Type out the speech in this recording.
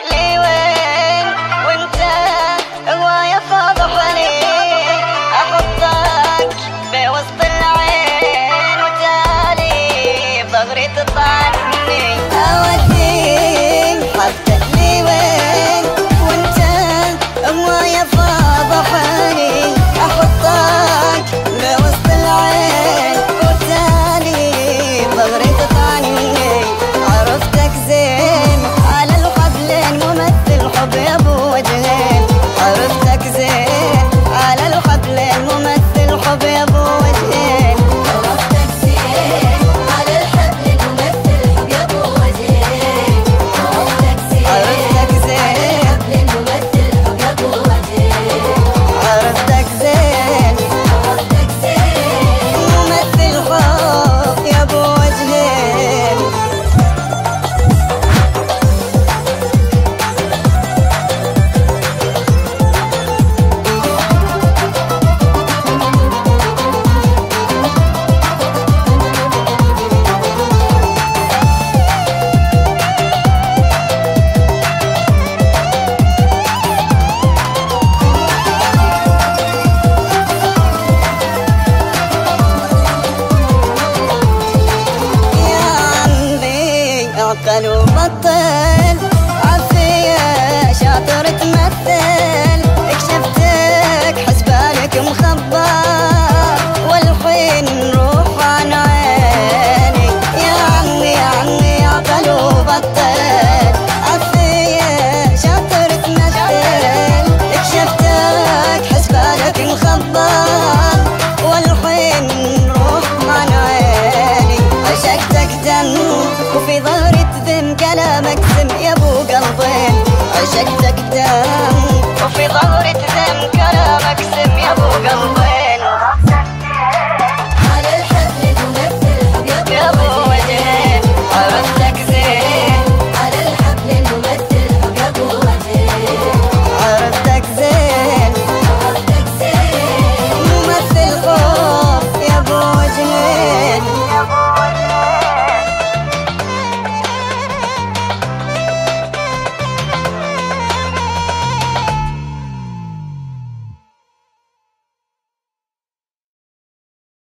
like Nothing. فهم كلامك سم يا ابو قلبين. عشقتك دام وفي ظهري تذم كلامك سم